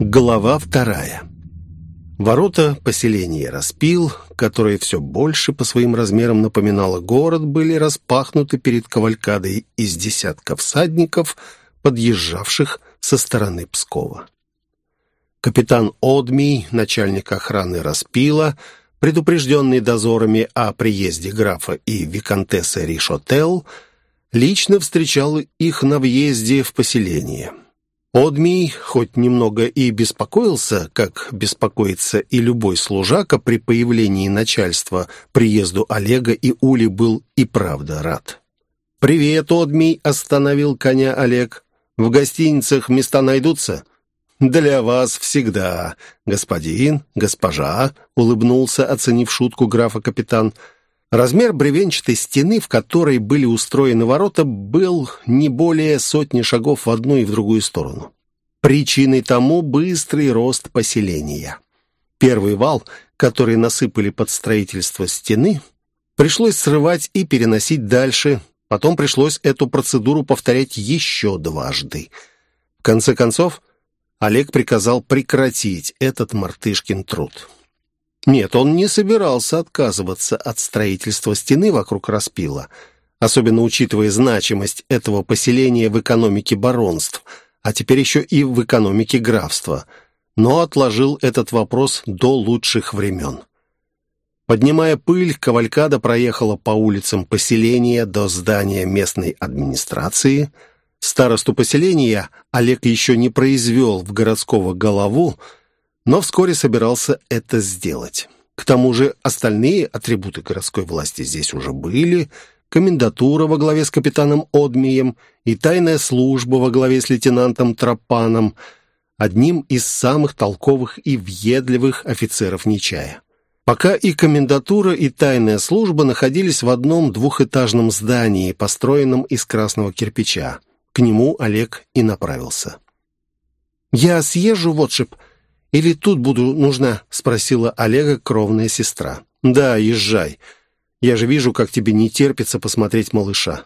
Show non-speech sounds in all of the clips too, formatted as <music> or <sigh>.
Глава вторая. Ворота поселения Распил, которое все больше по своим размерам напоминало город, были распахнуты перед кавалькадой из десятков всадников, подъезжавших со стороны Пскова. Капитан Одмий, начальник охраны Распила, предупрежденный дозорами о приезде графа и виконтессы Ришотел, лично встречал их на въезде в поселение – Одмий хоть немного и беспокоился, как беспокоится и любой служака при появлении начальства, приезду Олега и Ули был и правда рад. «Привет, Одмий!» — остановил коня Олег. «В гостиницах места найдутся?» «Для вас всегда, господин, госпожа», — улыбнулся, оценив шутку графа-капитан. Размер бревенчатой стены, в которой были устроены ворота, был не более сотни шагов в одну и в другую сторону. Причиной тому быстрый рост поселения. Первый вал, который насыпали под строительство стены, пришлось срывать и переносить дальше, потом пришлось эту процедуру повторять еще дважды. В конце концов, Олег приказал прекратить этот мартышкин труд. Нет, он не собирался отказываться от строительства стены вокруг распила, особенно учитывая значимость этого поселения в экономике баронств, а теперь еще и в экономике графства, но отложил этот вопрос до лучших времен. Поднимая пыль, Кавалькада проехала по улицам поселения до здания местной администрации. Старосту поселения Олег еще не произвел в городского голову, но вскоре собирался это сделать. К тому же остальные атрибуты городской власти здесь уже были, комендатура во главе с капитаном Одмием и тайная служба во главе с лейтенантом Тропаном, одним из самых толковых и въедливых офицеров Нечая. Пока и комендатура, и тайная служба находились в одном двухэтажном здании, построенном из красного кирпича. К нему Олег и направился. «Я съезжу в отшиб», или тут буду нужна?» — спросила Олега кровная сестра. «Да, езжай. Я же вижу, как тебе не терпится посмотреть малыша».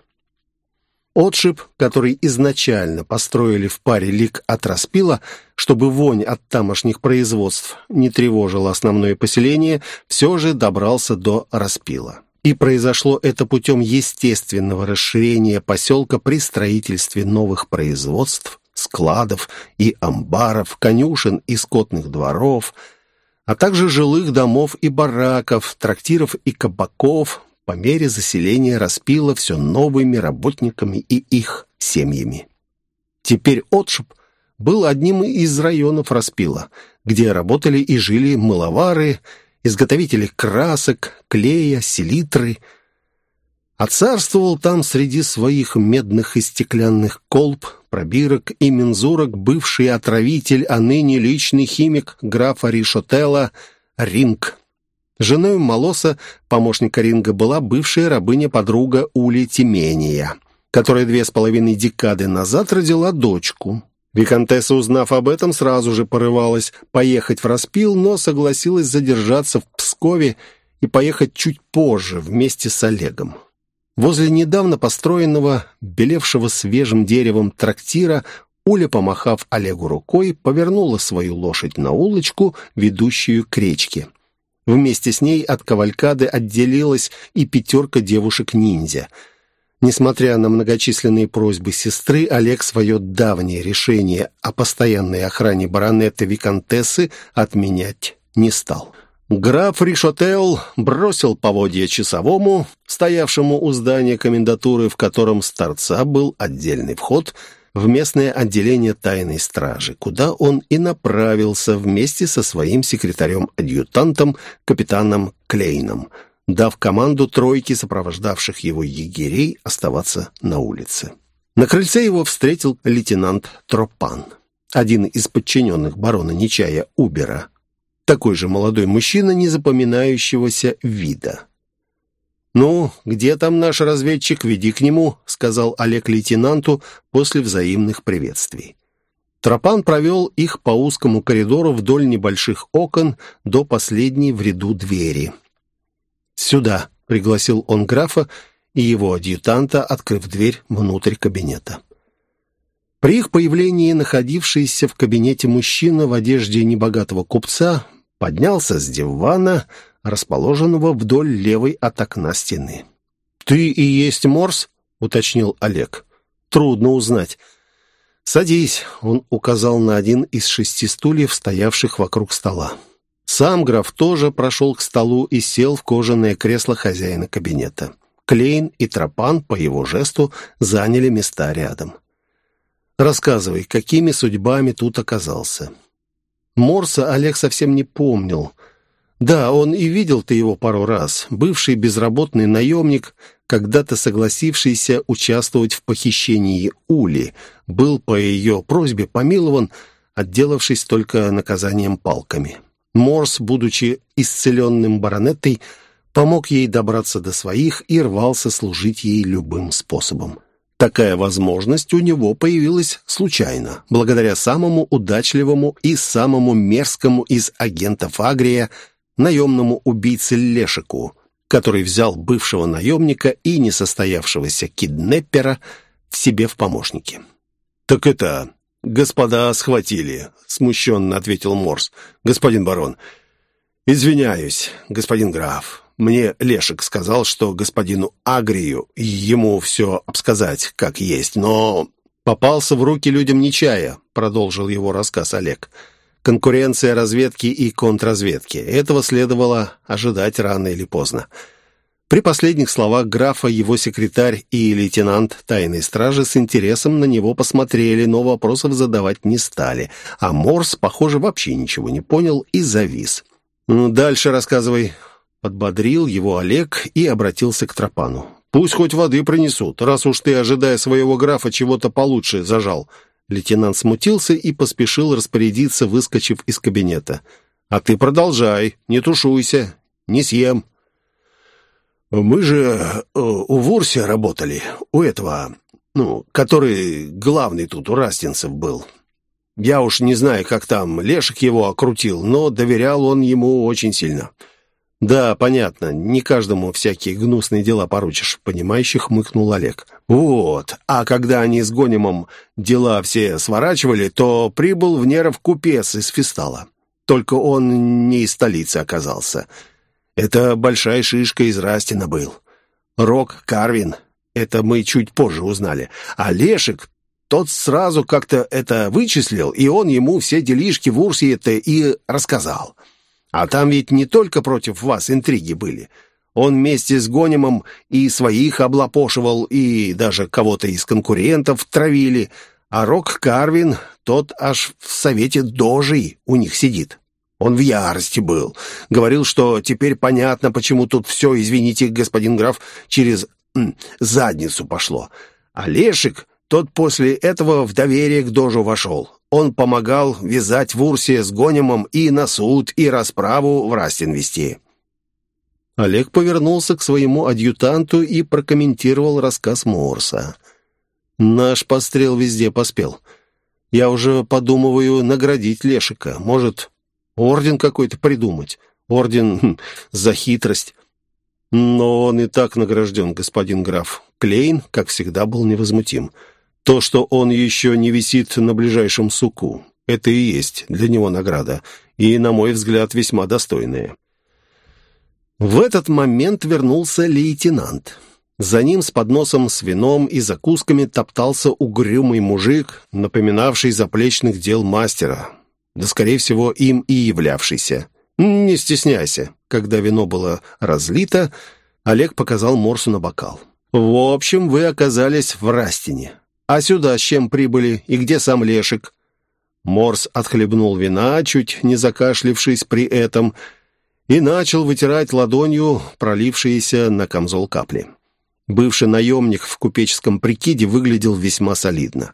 Отшиб, который изначально построили в паре лик от распила, чтобы вонь от тамошних производств не тревожила основное поселение, все же добрался до распила. И произошло это путем естественного расширения поселка при строительстве новых производств, складов и амбаров, конюшен и скотных дворов, а также жилых домов и бараков, трактиров и кабаков, по мере заселения распила все новыми работниками и их семьями. Теперь Отшиб был одним из районов распила, где работали и жили мыловары, изготовители красок, клея, селитры – а царствовал там среди своих медных и стеклянных колб, пробирок и мензурок бывший отравитель, а ныне личный химик графа Ришотела Ринг. Женой Молоса, помощника Ринга, была бывшая рабыня-подруга Ули Тимения, которая две с половиной декады назад родила дочку. Викантесса, узнав об этом, сразу же порывалась поехать в Распил, но согласилась задержаться в Пскове и поехать чуть позже вместе с Олегом. Возле недавно построенного, белевшего свежим деревом трактира, Уля, помахав Олегу рукой, повернула свою лошадь на улочку, ведущую к речке. Вместе с ней от кавалькады отделилась и пятерка девушек-ниндзя. Несмотря на многочисленные просьбы сестры, Олег свое давнее решение о постоянной охране баронета Викантессы отменять не стал. Граф Ришотел бросил поводья часовому, стоявшему у здания комендатуры, в котором с торца был отдельный вход в местное отделение тайной стражи, куда он и направился вместе со своим секретарем-адъютантом, капитаном Клейном, дав команду тройке сопровождавших его егерей оставаться на улице. На крыльце его встретил лейтенант Тропан, один из подчиненных барона Нечая Убера, такой же молодой мужчина незапоминающегося вида. «Ну, где там наш разведчик? Веди к нему», — сказал Олег лейтенанту после взаимных приветствий. Тропан провел их по узкому коридору вдоль небольших окон до последней в ряду двери. «Сюда», — пригласил он графа и его адъютанта, открыв дверь внутрь кабинета. При их появлении находившийся в кабинете мужчина в одежде небогатого купца поднялся с дивана, расположенного вдоль левой от окна стены. «Ты и есть Морс?» — уточнил Олег. «Трудно узнать». «Садись», — он указал на один из шести стульев, стоявших вокруг стола. Сам граф тоже прошел к столу и сел в кожаное кресло хозяина кабинета. Клейн и Тропан по его жесту заняли места рядом. «Рассказывай, какими судьбами тут оказался?» Морса Олег совсем не помнил. Да, он и видел ты его пару раз. Бывший безработный наемник, когда-то согласившийся участвовать в похищении Ули, был по ее просьбе помилован, отделавшись только наказанием палками. Морс, будучи исцеленным баронеттой, помог ей добраться до своих и рвался служить ей любым способом. Такая возможность у него появилась случайно, благодаря самому удачливому и самому мерзкому из агентов Агрия, наемному убийце Лешику, который взял бывшего наемника и несостоявшегося киднеппера в себе в помощники. «Так это, господа схватили», — смущенно ответил Морс. «Господин барон, извиняюсь, господин граф». Мне Лешек сказал, что господину Агрию ему все обсказать, как есть, но попался в руки людям Нечая, продолжил его рассказ Олег. Конкуренция разведки и контрразведки. Этого следовало ожидать рано или поздно. При последних словах графа его секретарь и лейтенант тайной стражи с интересом на него посмотрели, но вопросов задавать не стали, а Морс, похоже, вообще ничего не понял и завис. «Ну, дальше рассказывай», Подбодрил его Олег и обратился к Тропану. «Пусть хоть воды принесут, раз уж ты, ожидая своего графа, чего-то получше зажал». Лейтенант смутился и поспешил распорядиться, выскочив из кабинета. «А ты продолжай, не тушуйся, не съем». «Мы же э, у Вурсе работали, у этого, ну, который главный тут у Растинцев был. Я уж не знаю, как там Лешек его окрутил, но доверял он ему очень сильно». «Да, понятно, не каждому всякие гнусные дела поручишь», — понимающий хмыкнул Олег. «Вот, а когда они с Гонимом дела все сворачивали, то прибыл в Неров купец из Фистала. Только он не из столицы оказался. Это большая шишка из Растина был. Рок Карвин, это мы чуть позже узнали. А Лешек, тот сразу как-то это вычислил, и он ему все делишки в Урсе это и рассказал». А там ведь не только против вас интриги были. Он вместе с Гонимом и своих облапошивал, и даже кого-то из конкурентов травили. А Рок Карвин, тот аж в совете дожей у них сидит. Он в ярости был. Говорил, что теперь понятно, почему тут все, извините, господин граф, через м, задницу пошло. А Лешик, тот после этого в доверие к дожу вошел. Он помогал вязать в Урсе с Гонимом и на суд, и расправу в Растин вести. Олег повернулся к своему адъютанту и прокомментировал рассказ Морса. «Наш пострел везде поспел. Я уже подумываю наградить Лешика. Может, орден какой-то придумать? Орден <laughs> хм, за хитрость». Но он и так награжден, господин граф. Клейн, как всегда, был невозмутим. То, что он еще не висит на ближайшем суку, это и есть для него награда, и, на мой взгляд, весьма достойная. В этот момент вернулся лейтенант. За ним с подносом с вином и закусками топтался угрюмый мужик, напоминавший заплечных дел мастера, да, скорее всего, им и являвшийся. «Не стесняйся». Когда вино было разлито, Олег показал Морсу на бокал. «В общем, вы оказались в Растине. А сюда с чем прибыли и где сам Лешик?» Морс отхлебнул вина, чуть не закашлившись при этом, и начал вытирать ладонью пролившиеся на камзол капли. Бывший наемник в купеческом прикиде выглядел весьма солидно.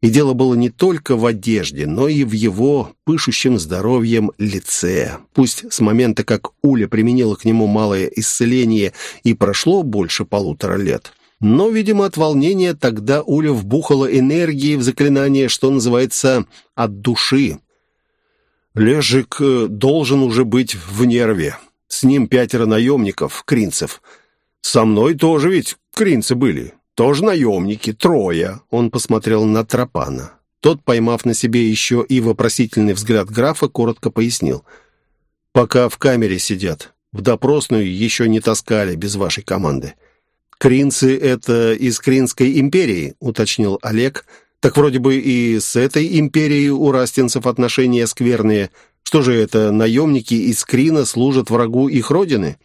И дело было не только в одежде, но и в его пышущем здоровьем лице. Пусть с момента, как Уля применила к нему малое исцеление, и прошло больше полутора лет — но, видимо, от волнения тогда Уля вбухала энергии в заклинание, что называется «от души». Лежик э, должен уже быть в нерве. С ним пятеро наемников, кринцев. Со мной тоже ведь кринцы были. Тоже наемники, трое. Он посмотрел на Тропана. Тот, поймав на себе еще и вопросительный взгляд графа, коротко пояснил. «Пока в камере сидят. В допросную еще не таскали без вашей команды». «Кринцы — это из Кринской империи», — уточнил Олег. «Так вроде бы и с этой империей у растинцев отношения скверные. Что же это, наемники из Крина служат врагу их родины?»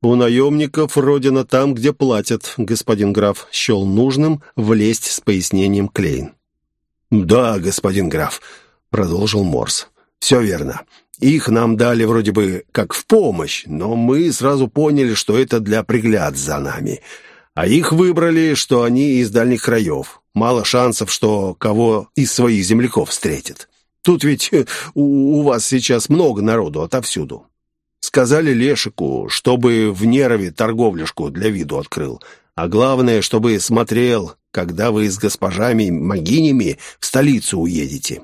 «У наемников родина там, где платят», — господин граф счел нужным влезть с пояснением Клейн. «Да, господин граф», — продолжил Морс. «Все верно. Их нам дали вроде бы как в помощь, но мы сразу поняли, что это для пригляд за нами. А их выбрали, что они из дальних краев. Мало шансов, что кого из своих земляков встретят. Тут ведь э, у, у вас сейчас много народу отовсюду. Сказали Лешику, чтобы в Нерове торговляшку для виду открыл. А главное, чтобы смотрел, когда вы с госпожами-могинями в столицу уедете.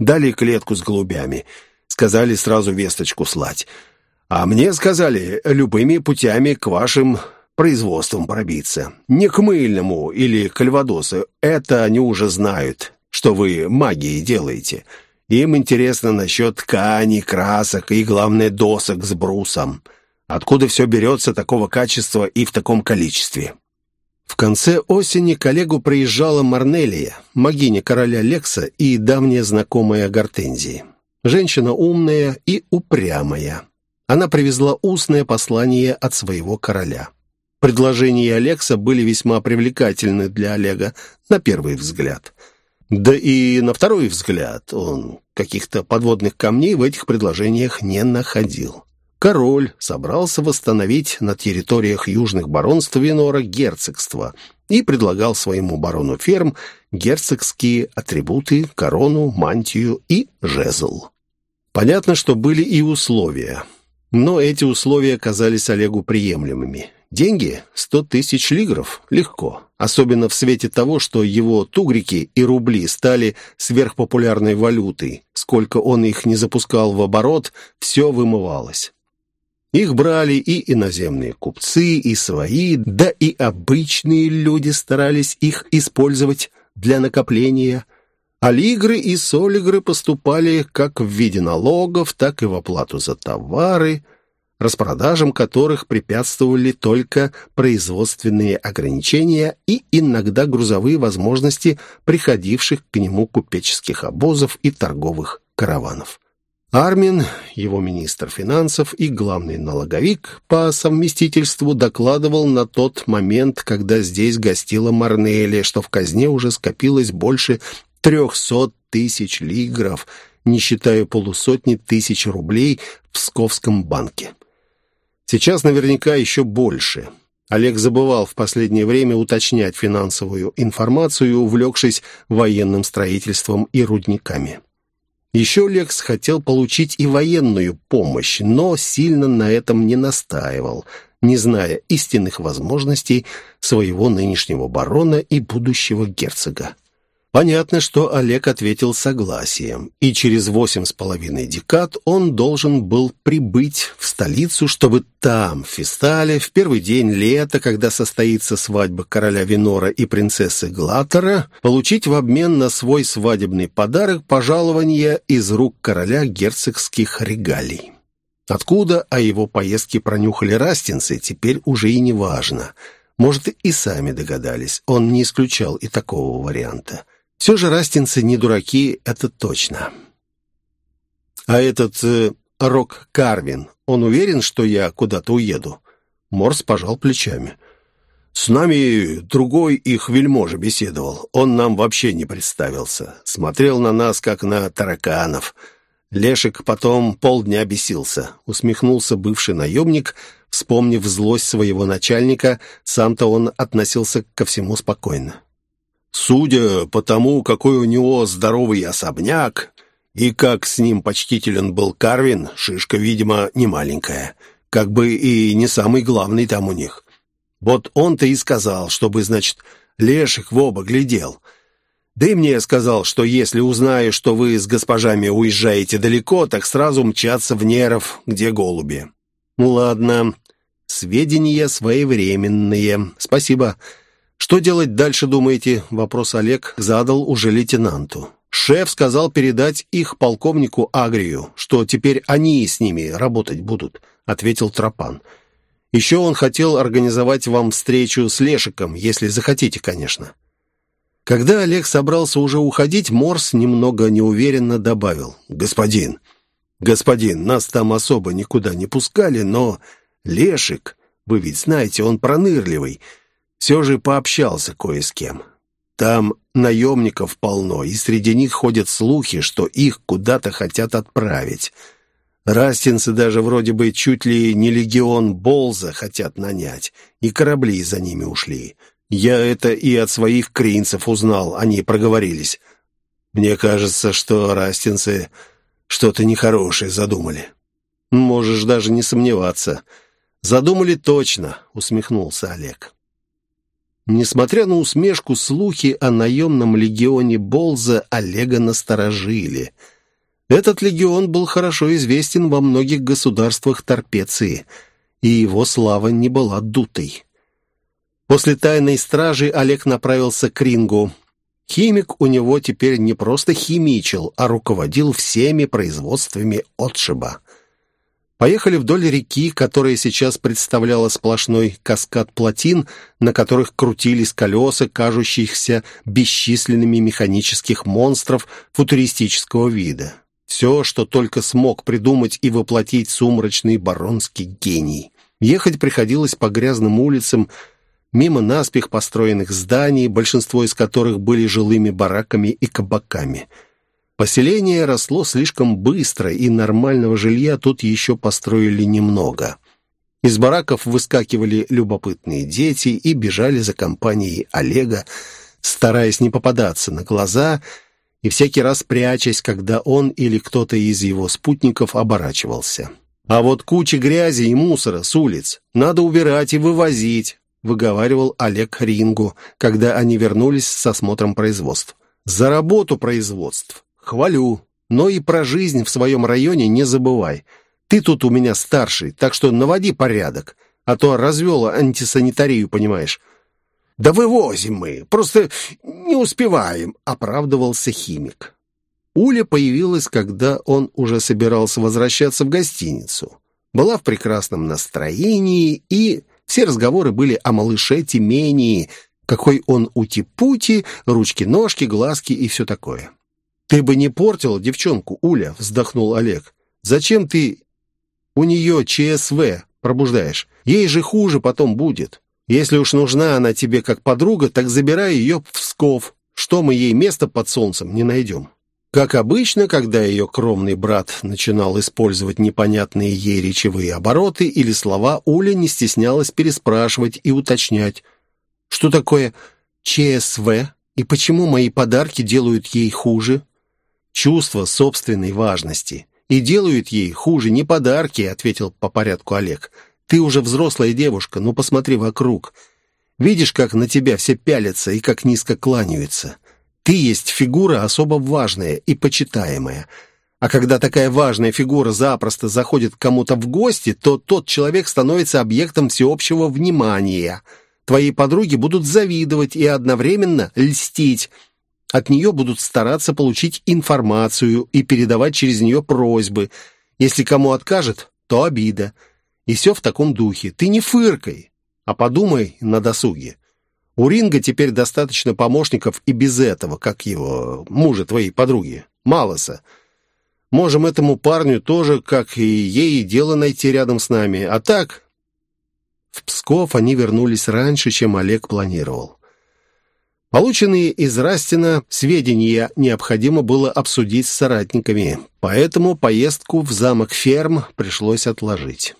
Дали клетку с голубями. Сказали сразу весточку слать. А мне сказали любыми путями к вашим производством пробиться. Не к мыльному или к львадосу. Это они уже знают, что вы магией делаете. Им интересно насчет ткани, красок и, главное, досок с брусом. Откуда все берется такого качества и в таком количестве? В конце осени коллегу приезжала Марнелия, могиня короля Лекса и давняя знакомая Гортензии. Женщина умная и упрямая. Она привезла устное послание от своего короля. Предложения Алекса были весьма привлекательны для Олега на первый взгляд – да и на второй взгляд он каких-то подводных камней в этих предложениях не находил. Король собрался восстановить на территориях южных баронств Венора герцогство и предлагал своему барону ферм герцогские атрибуты, корону, мантию и жезл. Понятно, что были и условия, но эти условия казались Олегу приемлемыми. Деньги — сто тысяч лигров. Легко. Особенно в свете того, что его тугрики и рубли стали сверхпопулярной валютой. Сколько он их не запускал в оборот, все вымывалось. Их брали и иноземные купцы, и свои, да и обычные люди старались их использовать для накопления. А лигры и солигры поступали как в виде налогов, так и в оплату за товары – распродажам которых препятствовали только производственные ограничения и иногда грузовые возможности приходивших к нему купеческих обозов и торговых караванов. Армин, его министр финансов и главный налоговик по совместительству докладывал на тот момент, когда здесь гостила Марнелли, что в казне уже скопилось больше трехсот тысяч лигров, не считая полусотни тысяч рублей в Псковском банке. Сейчас наверняка еще больше. Олег забывал в последнее время уточнять финансовую информацию, увлекшись военным строительством и рудниками. Еще Лекс хотел получить и военную помощь, но сильно на этом не настаивал, не зная истинных возможностей своего нынешнего барона и будущего герцога. Понятно, что Олег ответил согласием, и через восемь с половиной декад он должен был прибыть в столицу, чтобы там, в Фистале, в первый день лета, когда состоится свадьба короля Винора и принцессы Глатера, получить в обмен на свой свадебный подарок пожалование из рук короля герцогских регалий. Откуда о его поездке пронюхали растинцы, теперь уже и не важно. Может, и сами догадались, он не исключал и такого варианта. Все же растинцы не дураки, это точно. А этот э, Рок Карвин, он уверен, что я куда-то уеду? Морс пожал плечами. С нами другой их вельможа беседовал. Он нам вообще не представился. Смотрел на нас, как на тараканов. Лешик потом полдня бесился. Усмехнулся бывший наемник, вспомнив злость своего начальника, сам-то он относился ко всему спокойно. Судя по тому, какой у него здоровый особняк, и как с ним почтителен был Карвин, шишка, видимо, не маленькая, как бы и не самый главный там у них. Вот он-то и сказал, чтобы, значит, Леших в оба глядел. Да и мне сказал, что если узнаю, что вы с госпожами уезжаете далеко, так сразу мчаться в Неров, где голуби. Ну ладно, сведения своевременные. Спасибо. «Что делать дальше, думаете?» — вопрос Олег задал уже лейтенанту. «Шеф сказал передать их полковнику Агрию, что теперь они с ними работать будут», — ответил Тропан. «Еще он хотел организовать вам встречу с Лешиком, если захотите, конечно». Когда Олег собрался уже уходить, Морс немного неуверенно добавил. «Господин, господин, нас там особо никуда не пускали, но Лешик, вы ведь знаете, он пронырливый, все же пообщался кое с кем. Там наемников полно, и среди них ходят слухи, что их куда-то хотят отправить. Растинцы даже вроде бы чуть ли не легион Болза хотят нанять, и корабли за ними ушли. Я это и от своих кринцев узнал, они проговорились. Мне кажется, что растинцы что-то нехорошее задумали. Можешь даже не сомневаться. Задумали точно, усмехнулся Олег. Несмотря на усмешку, слухи о наемном легионе Болза Олега насторожили. Этот легион был хорошо известен во многих государствах Торпеции, и его слава не была дутой. После тайной стражи Олег направился к рингу. Химик у него теперь не просто химичил, а руководил всеми производствами отшиба. Поехали вдоль реки, которая сейчас представляла сплошной каскад плотин, на которых крутились колеса, кажущихся бесчисленными механических монстров футуристического вида. Все, что только смог придумать и воплотить сумрачный баронский гений. Ехать приходилось по грязным улицам, мимо наспех построенных зданий, большинство из которых были жилыми бараками и кабаками – Поселение росло слишком быстро, и нормального жилья тут еще построили немного. Из бараков выскакивали любопытные дети и бежали за компанией Олега, стараясь не попадаться на глаза и всякий раз прячась, когда он или кто-то из его спутников оборачивался. «А вот куча грязи и мусора с улиц надо убирать и вывозить», выговаривал Олег Рингу, когда они вернулись с осмотром производств. «За работу производств «Хвалю. Но и про жизнь в своем районе не забывай. Ты тут у меня старший, так что наводи порядок, а то развел антисанитарию, понимаешь». «Да вывозим мы, просто не успеваем», — оправдывался химик. Уля появилась, когда он уже собирался возвращаться в гостиницу. Была в прекрасном настроении, и все разговоры были о малыше Тимении, какой он ути-пути, ручки-ножки, глазки и все такое. «Ты бы не портил девчонку, Уля», — вздохнул Олег. «Зачем ты у нее ЧСВ пробуждаешь? Ей же хуже потом будет. Если уж нужна она тебе как подруга, так забирай ее в Псков. Что мы ей место под солнцем не найдем?» Как обычно, когда ее кромный брат начинал использовать непонятные ей речевые обороты или слова, Уля не стеснялась переспрашивать и уточнять. «Что такое ЧСВ и почему мои подарки делают ей хуже?» Чувство собственной важности. И делают ей хуже не подарки, ответил по порядку Олег. Ты уже взрослая девушка, ну посмотри вокруг. Видишь, как на тебя все пялятся и как низко кланяются. Ты есть фигура особо важная и почитаемая. А когда такая важная фигура запросто заходит к кому-то в гости, то тот человек становится объектом всеобщего внимания. Твои подруги будут завидовать и одновременно льстить. От нее будут стараться получить информацию и передавать через нее просьбы. Если кому откажет, то обида. И все в таком духе. Ты не фыркой, а подумай на досуге. У Ринга теперь достаточно помощников и без этого, как его, мужа твоей подруги, Малоса. Можем этому парню тоже, как и ей, дело найти рядом с нами. А так... В Псков они вернулись раньше, чем Олег планировал. Полученные из Растина сведения необходимо было обсудить с соратниками, поэтому поездку в замок Ферм пришлось отложить.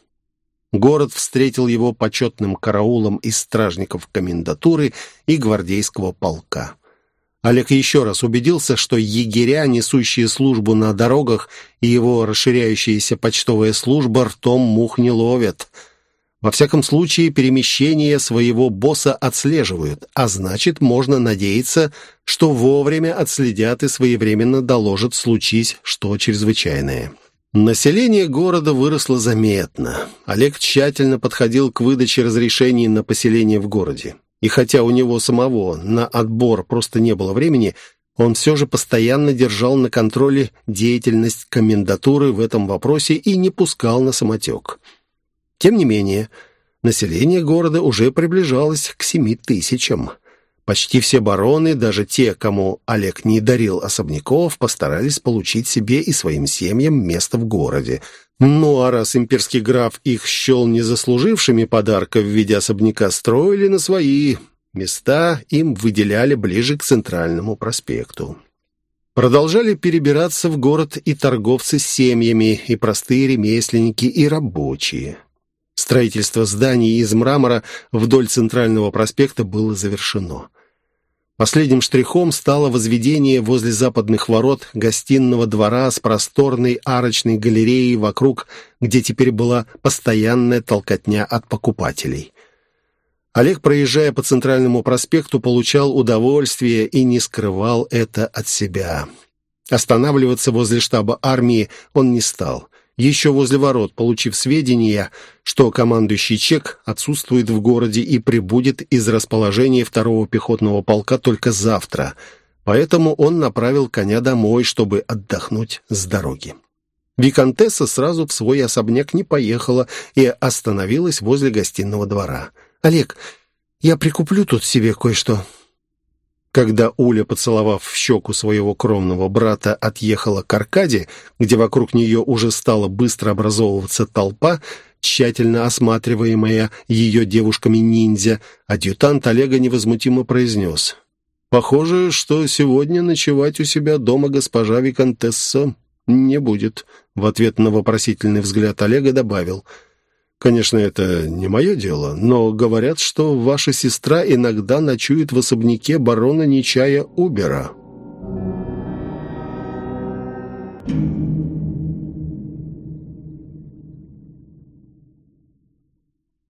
Город встретил его почетным караулом из стражников комендатуры и гвардейского полка. Олег еще раз убедился, что егеря, несущие службу на дорогах, и его расширяющаяся почтовая служба ртом мух не ловят – во всяком случае, перемещение своего босса отслеживают, а значит, можно надеяться, что вовремя отследят и своевременно доложат, случись что чрезвычайное. Население города выросло заметно. Олег тщательно подходил к выдаче разрешений на поселение в городе. И хотя у него самого на отбор просто не было времени, он все же постоянно держал на контроле деятельность комендатуры в этом вопросе и не пускал на самотек. Тем не менее, население города уже приближалось к семи тысячам. Почти все бароны, даже те, кому Олег не дарил особняков, постарались получить себе и своим семьям место в городе. Ну а раз имперский граф их счел незаслужившими подарка в виде особняка, строили на свои места, им выделяли ближе к центральному проспекту. Продолжали перебираться в город и торговцы с семьями, и простые ремесленники, и рабочие. Строительство зданий из мрамора вдоль центрального проспекта было завершено. Последним штрихом стало возведение возле западных ворот гостиного двора с просторной арочной галереей вокруг, где теперь была постоянная толкотня от покупателей. Олег, проезжая по центральному проспекту, получал удовольствие и не скрывал это от себя. Останавливаться возле штаба армии он не стал еще возле ворот, получив сведения, что командующий Чек отсутствует в городе и прибудет из расположения второго пехотного полка только завтра. Поэтому он направил коня домой, чтобы отдохнуть с дороги. Викантесса сразу в свой особняк не поехала и остановилась возле гостиного двора. «Олег, я прикуплю тут себе кое-что. Когда Уля, поцеловав в щеку своего кровного брата, отъехала к Аркаде, где вокруг нее уже стала быстро образовываться толпа, тщательно осматриваемая ее девушками-ниндзя, адъютант Олега невозмутимо произнес. «Похоже, что сегодня ночевать у себя дома госпожа Викантесса не будет», в ответ на вопросительный взгляд Олега добавил – Конечно, это не мое дело, но говорят, что ваша сестра иногда ночует в особняке барона Нечая Убера.